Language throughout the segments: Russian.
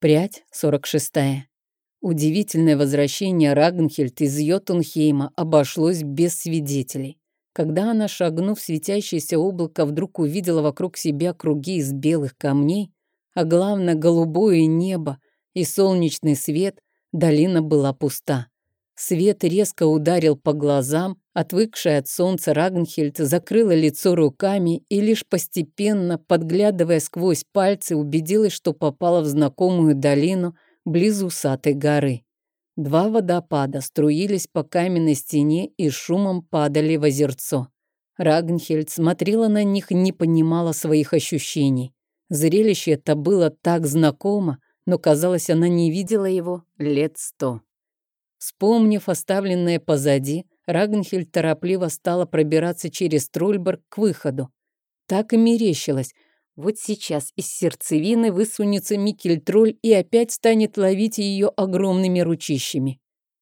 Прядь 46. Удивительное возвращение Рагнхельд из Йотунхейма обошлось без свидетелей. Когда она, шагнув светящееся облако, вдруг увидела вокруг себя круги из белых камней, а главное голубое небо и солнечный свет, долина была пуста. Свет резко ударил по глазам, отвыкшая от солнца Рагнхельд закрыла лицо руками и лишь постепенно, подглядывая сквозь пальцы, убедилась, что попала в знакомую долину близ усатой горы. Два водопада струились по каменной стене и шумом падали в озерцо. Рагнхельд смотрела на них, не понимала своих ощущений. Зрелище это было так знакомо, но, казалось, она не видела его лет сто. Вспомнив оставленное позади, Рагнхельд торопливо стала пробираться через Трульберг к выходу. Так и мерещилось. Вот сейчас из сердцевины высунется Микельтроль и опять станет ловить ее огромными ручищами.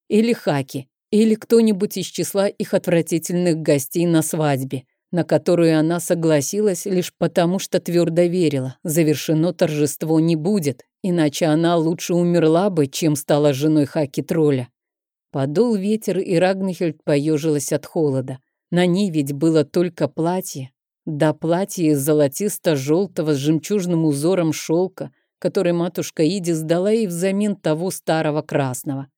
Или Хаки, или кто-нибудь из числа их отвратительных гостей на свадьбе, на которую она согласилась лишь потому, что твердо верила, завершено торжество не будет, иначе она лучше умерла бы, чем стала женой Хаки-тролля. Подул ветер, и Рагнхельд поежилась от холода. На ней ведь было только платье. Да платье из золотисто-желтого с жемчужным узором шелка, который матушка Иди сдала ей взамен того старого красного.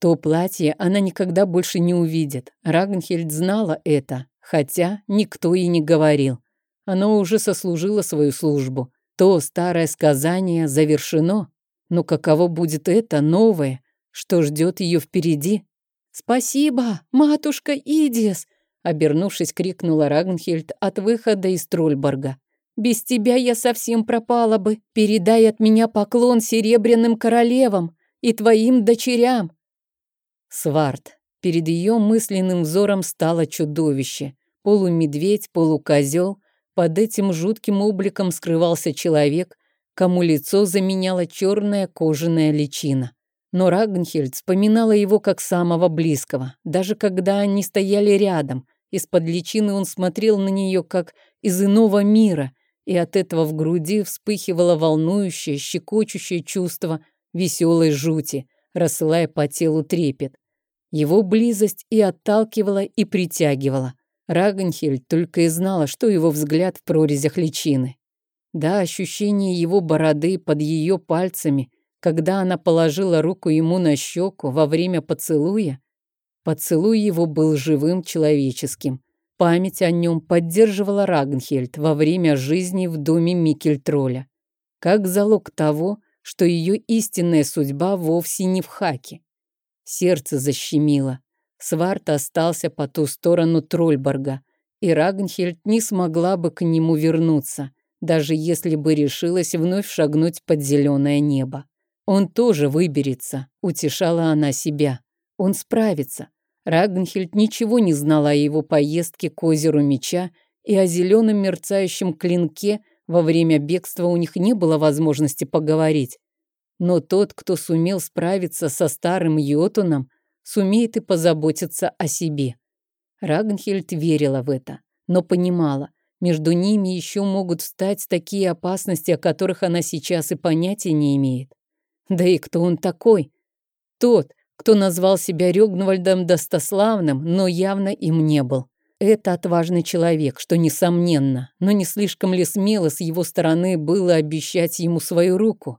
То платье она никогда больше не увидит. Рагнхельд знала это, хотя никто и не говорил. Оно уже сослужило свою службу. То старое сказание завершено. Но каково будет это новое, что ждет ее впереди. «Спасибо, матушка Идис!» обернувшись, крикнула Рагнхельд от выхода из Трольборга. «Без тебя я совсем пропала бы. Передай от меня поклон серебряным королевам и твоим дочерям!» Сварт. Перед ее мысленным взором стало чудовище. Полумедведь, полукозел. Под этим жутким обликом скрывался человек, кому лицо заменяла черная кожаная личина. Но Рагнхельд вспоминала его как самого близкого. Даже когда они стояли рядом, из-под личины он смотрел на нее как из иного мира, и от этого в груди вспыхивало волнующее, щекочущее чувство веселой жути, рассылая по телу трепет. Его близость и отталкивала, и притягивала. Рагнхельд только и знала, что его взгляд в прорезях личины. Да, ощущение его бороды под ее пальцами когда она положила руку ему на щеку во время поцелуя, поцелуй его был живым человеческим. Память о нем поддерживала Рагнхельд во время жизни в доме Микельтроля, как залог того, что ее истинная судьба вовсе не в хаке. Сердце защемило. Сварт остался по ту сторону Трольборга, и Рагнхельд не смогла бы к нему вернуться, даже если бы решилась вновь шагнуть под зеленое небо. Он тоже выберется, утешала она себя. Он справится. Рагнхельд ничего не знала о его поездке к озеру Меча и о зеленом мерцающем клинке во время бегства у них не было возможности поговорить. Но тот, кто сумел справиться со старым Йотуном, сумеет и позаботиться о себе. Рагнхельд верила в это, но понимала, между ними еще могут встать такие опасности, о которых она сейчас и понятия не имеет. Да и кто он такой? Тот, кто назвал себя Рёгнвальдом Достославным, но явно им не был. Это отважный человек, что несомненно, но не слишком ли смело с его стороны было обещать ему свою руку?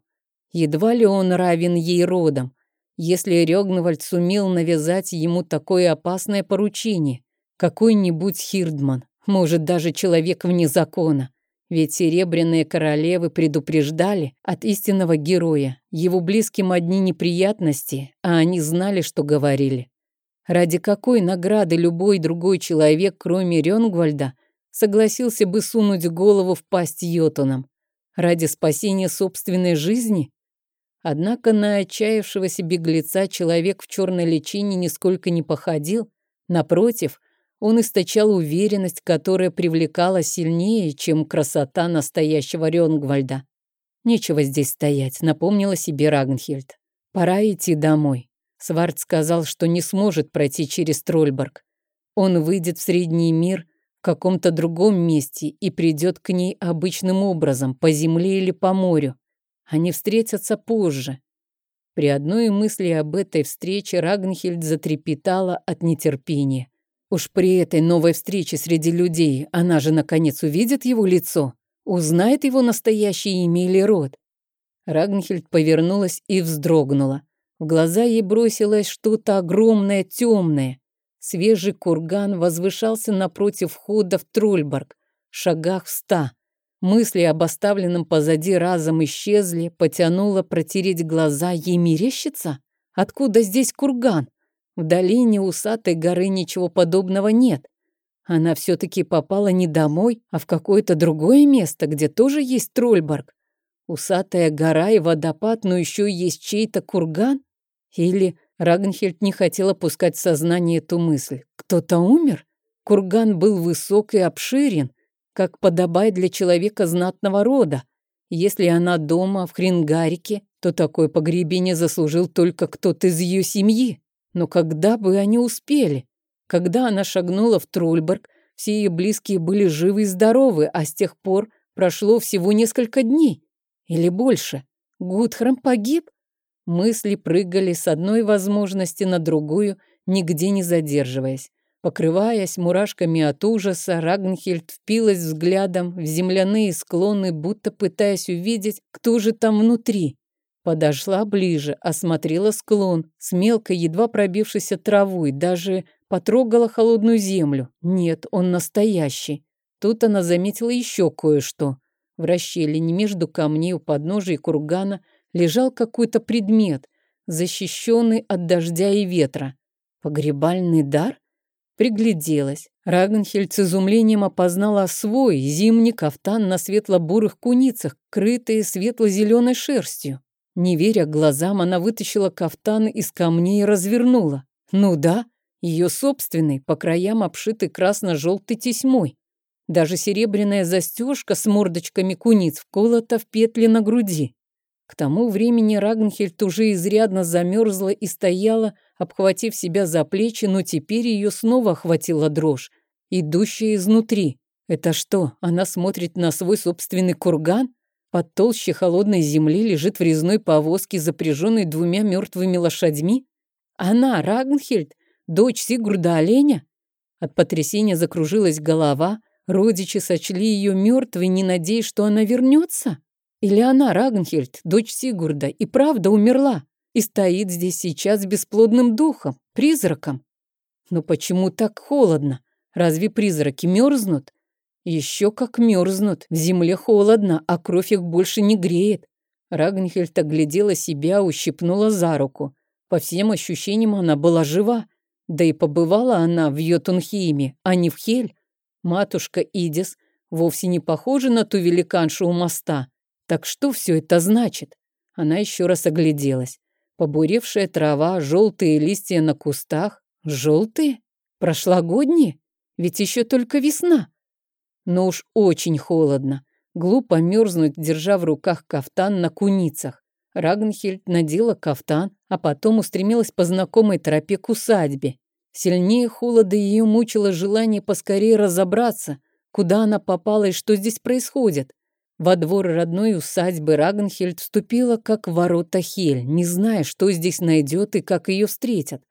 Едва ли он равен ей родом, если Рёгнвальд сумел навязать ему такое опасное поручение. Какой-нибудь Хирдман, может, даже человек вне закона. Ведь серебряные королевы предупреждали от истинного героя. Его близким одни неприятности, а они знали, что говорили. Ради какой награды любой другой человек, кроме Рёнгвальда, согласился бы сунуть голову в пасть Йотунам? Ради спасения собственной жизни? Однако на отчаявшегося беглеца человек в черной личине нисколько не походил. Напротив, он источал уверенность, которая привлекала сильнее, чем красота настоящего Рёнгвальда. «Нечего здесь стоять», — напомнила себе Рагнхельд. «Пора идти домой». Свард сказал, что не сможет пройти через Трольборг. Он выйдет в Средний мир в каком-то другом месте и придет к ней обычным образом, по земле или по морю. Они встретятся позже. При одной мысли об этой встрече Рагнхельд затрепетала от нетерпения. Уж при этой новой встрече среди людей она же наконец увидит его лицо, узнает его настоящее имя или род. Рагнхельд повернулась и вздрогнула. В глаза ей бросилось что-то огромное, темное. Свежий курган возвышался напротив входа в Трольборг, шагах в ста. Мысли об оставленном позади разом исчезли, потянуло протереть глаза, ей мерещится? Откуда здесь курган? В долине усатой горы ничего подобного нет. Она все-таки попала не домой, а в какое-то другое место, где тоже есть Трольборг. Усатая гора и водопад, но еще есть чей-то курган? Или Рагнхельд не хотела пускать в сознание эту мысль. Кто-то умер? Курган был высок и обширен, как подобает для человека знатного рода. Если она дома, в Хрингарике, то такое погребение заслужил только кто-то из ее семьи. Но когда бы они успели? Когда она шагнула в Трольберг, все ее близкие были живы и здоровы, а с тех пор прошло всего несколько дней. Или больше. Гудхрам погиб? Мысли прыгали с одной возможности на другую, нигде не задерживаясь. Покрываясь мурашками от ужаса, Рагнхельд впилась взглядом в земляные склоны, будто пытаясь увидеть, кто же там внутри. Подошла ближе, осмотрела склон с мелкой, едва пробившейся травой, даже потрогала холодную землю. Нет, он настоящий. Тут она заметила еще кое-что. В расщелине между камней у подножия кургана лежал какой-то предмет, защищенный от дождя и ветра. Погребальный дар? Пригляделась. Рагнхельд с изумлением опознала свой зимний кафтан на светло-бурых куницах, крытые светло-зеленой шерстью. Не веря глазам, она вытащила кафтан из камней и развернула. Ну да, ее собственный, по краям обшитый красно-желтой тесьмой. Даже серебряная застежка с мордочками куниц вколота в петли на груди. К тому времени Рагнхельд уже изрядно замерзла и стояла, обхватив себя за плечи, но теперь ее снова охватила дрожь, идущая изнутри. Это что, она смотрит на свой собственный курган? Под толще холодной земли лежит в резной повозке, запряженной двумя мертвыми лошадьми? Она, Рагнхельд, дочь Сигурда Оленя? От потрясения закружилась голова, родичи сочли ее мертвой, не надеясь, что она вернется? Или она, Рагнхельд, дочь Сигурда, и правда умерла, и стоит здесь сейчас бесплодным духом, призраком? Но почему так холодно? Разве призраки мерзнут? Еще как мерзнут. В земле холодно, а кровь их больше не греет. Рагнхельд оглядела себя, ущипнула за руку. По всем ощущениям она была жива. Да и побывала она в Йотунхейме, а не в Хель. Матушка Идис вовсе не похожа на ту великаншу у моста. Так что все это значит? Она еще раз огляделась. Побуревшая трава, желтые листья на кустах. Желтые? Прошлогодние? Ведь еще только весна. Но уж очень холодно. Глупо мерзнуть, держа в руках кафтан на куницах. Рагнхельд надела кафтан, а потом устремилась по знакомой тропе к усадьбе. Сильнее холода ее мучило желание поскорее разобраться, куда она попала и что здесь происходит. Во двор родной усадьбы Рагнхельд вступила как ворота Хель, не зная, что здесь найдет и как ее встретят.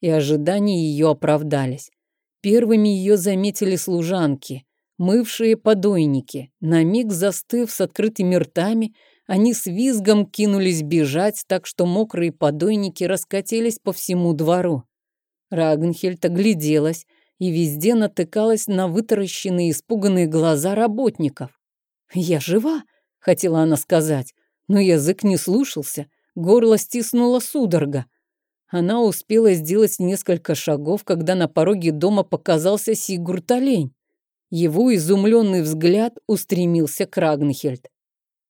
И ожидания ее оправдались. Первыми ее заметили служанки, мывшие подойники. На миг застыв с открытыми ртами, они с визгом кинулись бежать, так что мокрые подойники раскатились по всему двору. Рагнхельд огляделась и везде натыкалась на вытаращенные испуганные глаза работников. «Я жива», — хотела она сказать, но язык не слушался, горло стиснуло судорога. Она успела сделать несколько шагов, когда на пороге дома показался Сигурд Олень. Его изумленный взгляд устремился к Рагнхельд.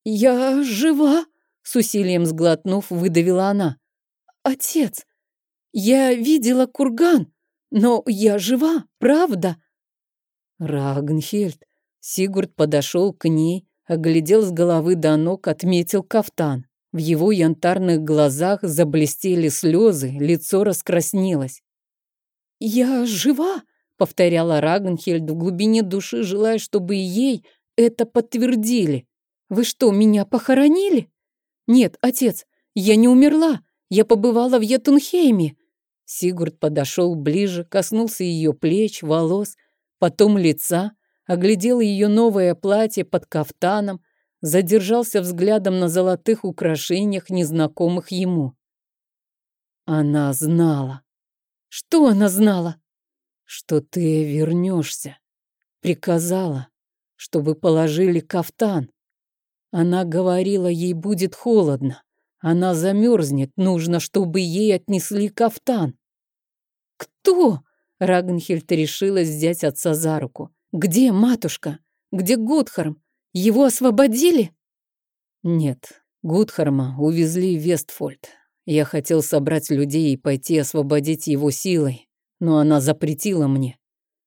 «Я жива?» — с усилием сглотнув, выдавила она. «Отец, я видела курган, но я жива, правда?» Рагнхельд, Сигурд подошел к ней, оглядел с головы до ног, отметил кафтан. В его янтарных глазах заблестели слезы, лицо раскраснелось. «Я жива!» — повторяла Рагнхельд в глубине души, желая, чтобы ей это подтвердили. «Вы что, меня похоронили?» Нет, отец, я не умерла. Я побывала в Йетунхейме. Сигурд подошел ближе, коснулся ее плеч, волос, потом лица, оглядел ее новое платье под кафтаном, задержался взглядом на золотых украшениях, незнакомых ему. Она знала. Что она знала? Что ты вернешься. Приказала, чтобы положили кафтан. Она говорила, ей будет холодно. Она замерзнет, нужно, чтобы ей отнесли кафтан. «Кто?» — Рагнхельд решилась взять отца за руку. «Где матушка? Где Гудхарм? Его освободили?» «Нет, Гудхарма увезли в Вестфольд. Я хотел собрать людей и пойти освободить его силой, но она запретила мне.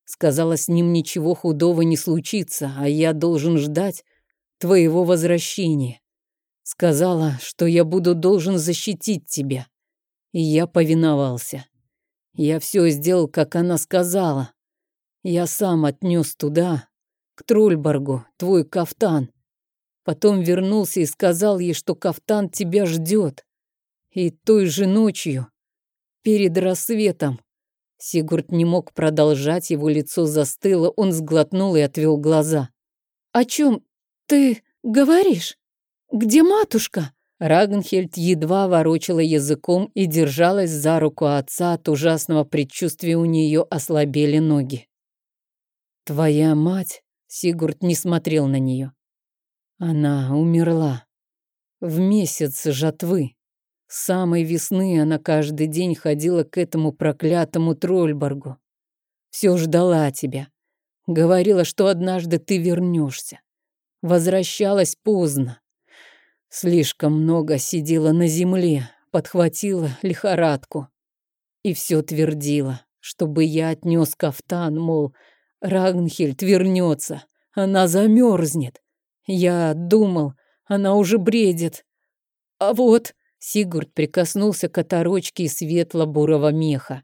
Сказала, с ним ничего худого не случится, а я должен ждать твоего возвращения. Сказала, что я буду должен защитить тебя. И я повиновался. Я все сделал, как она сказала. Я сам отнес туда, к Трульборгу, твой кафтан. Потом вернулся и сказал ей, что кафтан тебя ждет. И той же ночью, перед рассветом, Сигурд не мог продолжать, его лицо застыло, он сглотнул и отвел глаза. «О чем ты говоришь? Где матушка?» Рагнхельд едва ворочала языком и держалась за руку отца, от ужасного предчувствия у нее ослабели ноги. «Твоя мать?» — Сигурд не смотрел на нее. «Она умерла. В месяц жатвы. С самой весны она каждый день ходила к этому проклятому Трольборгу. Все ждала тебя. Говорила, что однажды ты вернешься. Возвращалась поздно. Слишком много сидела на земле, подхватила лихорадку. И все твердила, чтобы я отнес кафтан, мол, Рагнхельд вернется, она замерзнет. Я думал, она уже бредит. А вот Сигурд прикоснулся к оторочке светло-бурого меха.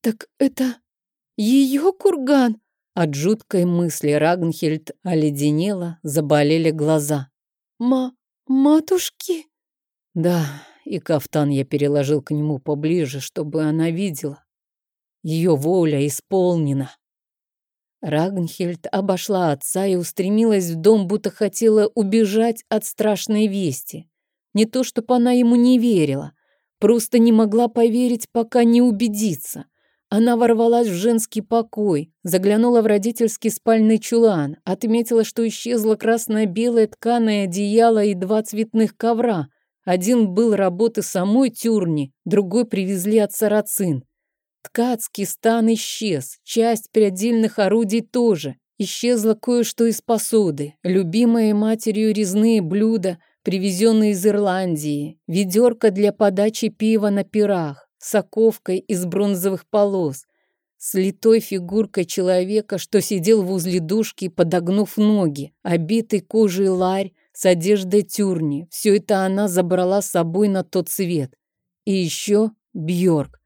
«Так это ее курган?» От жуткой мысли Рагнхельд оледенела, заболели глаза. «Ма... «Матушки?» Да, и кафтан я переложил к нему поближе, чтобы она видела. Ее воля исполнена. Рагнхельд обошла отца и устремилась в дом, будто хотела убежать от страшной вести. Не то, чтобы она ему не верила, просто не могла поверить, пока не убедится. Она ворвалась в женский покой, заглянула в родительский спальный чулан, отметила, что исчезло красное-белое тканое одеяло и два цветных ковра. Один был работы самой тюрни, другой привезли от сарацин. Ткацкий стан исчез, часть передельных орудий тоже. Исчезло кое-что из посуды, любимые матерью резные блюда, привезенные из Ирландии, ведерко для подачи пива на пирах с из бронзовых полос, с литой фигуркой человека, что сидел возле душки, подогнув ноги, обитый кожей ларь с одеждой тюрни. Все это она забрала с собой на тот свет. И еще Бьорк.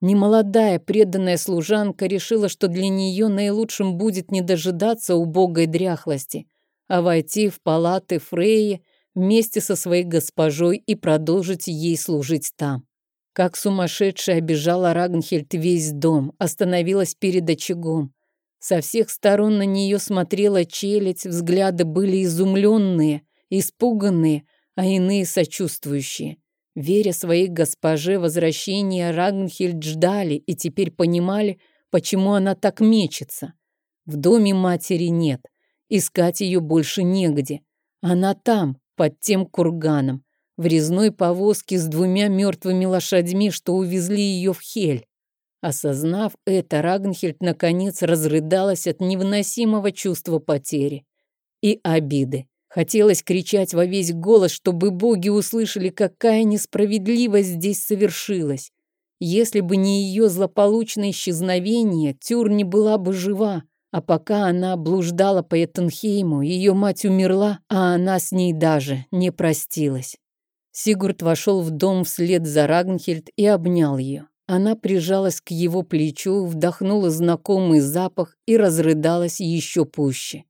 Немолодая преданная служанка решила, что для нее наилучшим будет не дожидаться убогой дряхлости, а войти в палаты Фреи вместе со своей госпожой и продолжить ей служить там. Как сумасшедшая бежала Рагнхельд весь дом, остановилась перед очагом. Со всех сторон на нее смотрела челядь, взгляды были изумленные, испуганные, а иные сочувствующие. Веря своей госпоже, возвращения Рагнхельд ждали и теперь понимали, почему она так мечется. В доме матери нет, искать ее больше негде. Она там, под тем курганом, в резной повозке с двумя мертвыми лошадьми, что увезли ее в Хель. Осознав это, Рагнхельд наконец разрыдалась от невыносимого чувства потери и обиды. Хотелось кричать во весь голос, чтобы боги услышали, какая несправедливость здесь совершилась. Если бы не ее злополучное исчезновение, Тюр не была бы жива. А пока она блуждала по Эттенхейму, ее мать умерла, а она с ней даже не простилась. Сигурд вошел в дом вслед за Рагнхельд и обнял ее. Она прижалась к его плечу, вдохнула знакомый запах и разрыдалась еще пуще.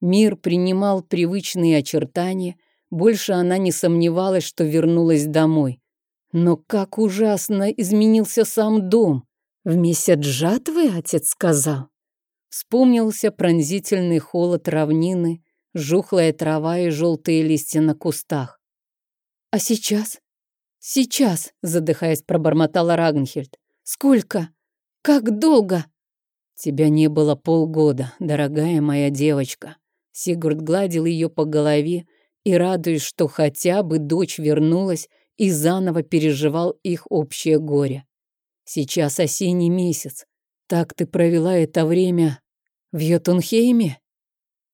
Мир принимал привычные очертания, Больше она не сомневалась, что вернулась домой. Но как ужасно изменился сам дом. В месяц жатвы, отец сказал. Вспомнился пронзительный холод равнины, жухлая трава и желтые листья на кустах. «А сейчас? Сейчас!» — задыхаясь, пробормотала Рагнхельд. «Сколько? Как долго?» «Тебя не было полгода, дорогая моя девочка». Сигурд гладил ее по голове и, радуясь, что хотя бы дочь вернулась, и заново переживал их общее горе. «Сейчас осенний месяц. Так ты провела это время в Йотунхейме?»